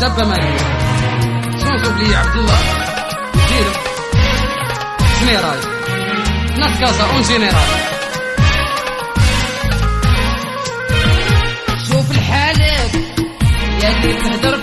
دابا مالي شوف لي عبد الله؟ دير جنيرال ناس كاسا اون جنرال شوف الحالك يلي تهدر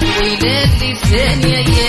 طويل الثانية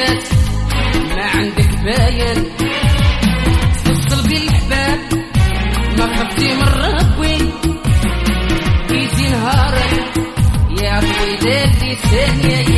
الناس ما عندك باين. وصل بالحباب ما خفتي من ربي جيتي نهارك يا خويا ليلتي ثانية.